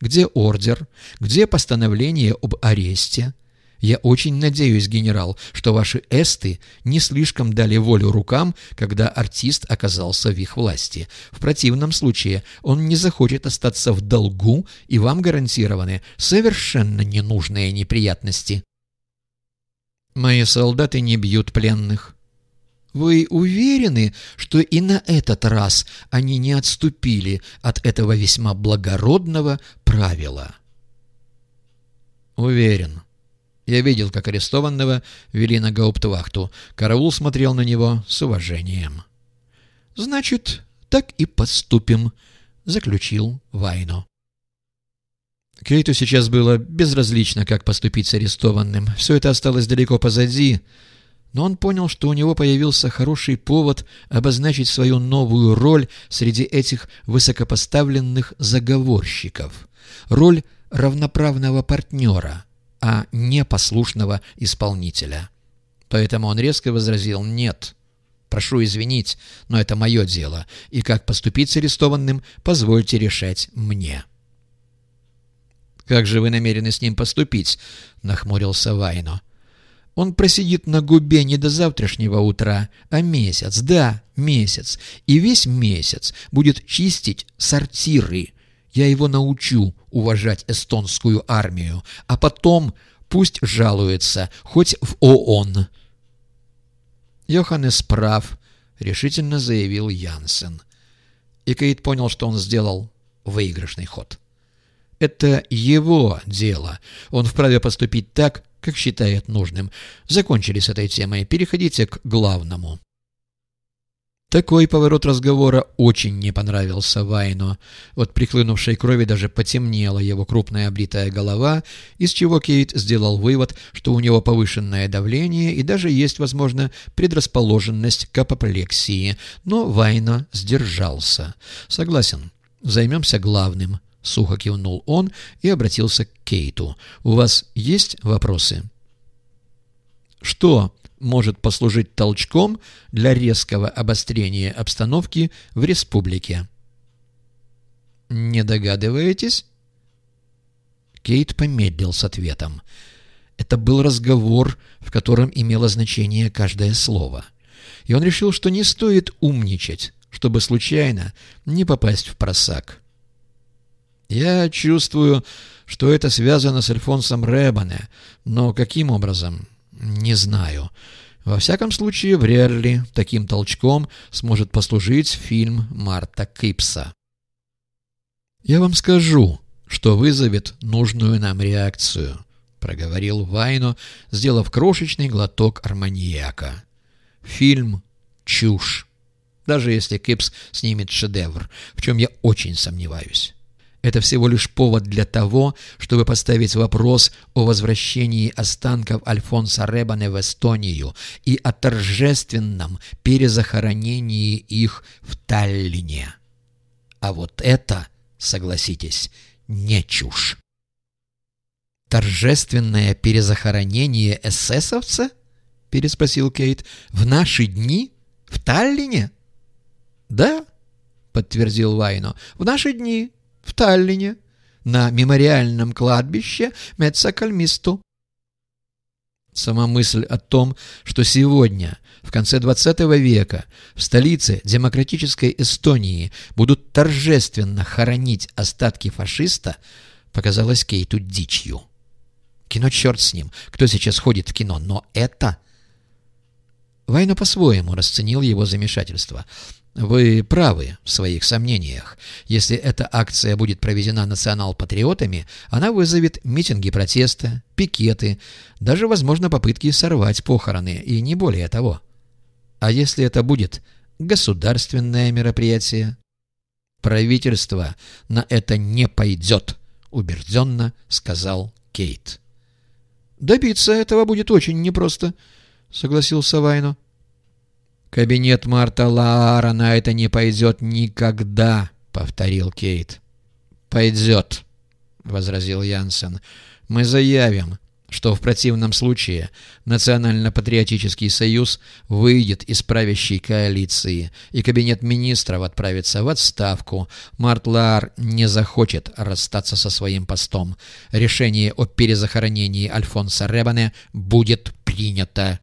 Где ордер? Где постановление об аресте? Я очень надеюсь, генерал, что ваши эсты не слишком дали волю рукам, когда артист оказался в их власти. В противном случае он не захочет остаться в долгу, и вам гарантированы совершенно ненужные неприятности. Мои солдаты не бьют пленных. Вы уверены, что и на этот раз они не отступили от этого весьма благородного правила? Уверен. Я видел, как арестованного вели на гауптвахту. Караул смотрел на него с уважением. «Значит, так и поступим», — заключил Вайно. Кейту сейчас было безразлично, как поступить с арестованным. Все это осталось далеко позади, но он понял, что у него появился хороший повод обозначить свою новую роль среди этих высокопоставленных заговорщиков. Роль равноправного партнера, а не послушного исполнителя. Поэтому он резко возразил «нет». Прошу извинить, но это мое дело, и как поступить с арестованным, позвольте решать мне. «Как же вы намерены с ним поступить?» — нахмурился Вайно. «Он просидит на губе не до завтрашнего утра, а месяц, да, месяц, и весь месяц будет чистить сортиры. Я его научу уважать эстонскую армию, а потом пусть жалуется, хоть в ООН». «Йоханнес прав», — решительно заявил Янсен. И Кейт понял, что он сделал выигрышный ход. Это его дело. Он вправе поступить так, как считает нужным. Закончили с этой темой. Переходите к главному. Такой поворот разговора очень не понравился Вайну. От прихлынувшей крови даже потемнела его крупная облитая голова, из чего Кейт сделал вывод, что у него повышенное давление и даже есть, возможно, предрасположенность к апоплексии. Но Вайна сдержался. Согласен, займемся главным. — сухо кивнул он и обратился к Кейту. «У вас есть вопросы?» «Что может послужить толчком для резкого обострения обстановки в республике?» «Не догадываетесь?» Кейт помедлил с ответом. Это был разговор, в котором имело значение каждое слово. И он решил, что не стоит умничать, чтобы случайно не попасть в просак. Я чувствую, что это связано с Альфонсом Рэбане, но каким образом? Не знаю. Во всяком случае, вряд ли таким толчком сможет послужить фильм Марта Кипса. «Я вам скажу, что вызовет нужную нам реакцию», — проговорил Вайно, сделав крошечный глоток арманьяка. «Фильм — чушь, даже если Кипс снимет шедевр, в чем я очень сомневаюсь». Это всего лишь повод для того, чтобы поставить вопрос о возвращении останков Альфонса Ребане в Эстонию и о торжественном перезахоронении их в Таллине. А вот это, согласитесь, не чушь. «Торжественное перезахоронение эсэсовца?» — переспросил Кейт. «В наши дни? В Таллине?» «Да», — подтвердил Вайно, — «в наши дни» в Таллине, на мемориальном кладбище Мецакальмисту. Сама мысль о том, что сегодня, в конце XX века, в столице демократической Эстонии будут торжественно хоронить остатки фашиста, показалась Кейту дичью. Кино черт с ним, кто сейчас ходит в кино, но это... Вайна по-своему расценил его замешательство. Вы правы в своих сомнениях. Если эта акция будет проведена национал-патриотами, она вызовет митинги протеста, пикеты, даже, возможно, попытки сорвать похороны, и не более того. А если это будет государственное мероприятие? Правительство на это не пойдет, убежденно сказал Кейт. Добиться этого будет очень непросто, согласился Вайно. «Кабинет Марта Лаара на это не пойдет никогда», — повторил Кейт. «Пойдет», — возразил Янсен. «Мы заявим, что в противном случае Национально-патриотический союз выйдет из правящей коалиции, и кабинет министров отправится в отставку. Мартлар не захочет расстаться со своим постом. Решение о перезахоронении Альфонса Ребане будет принято.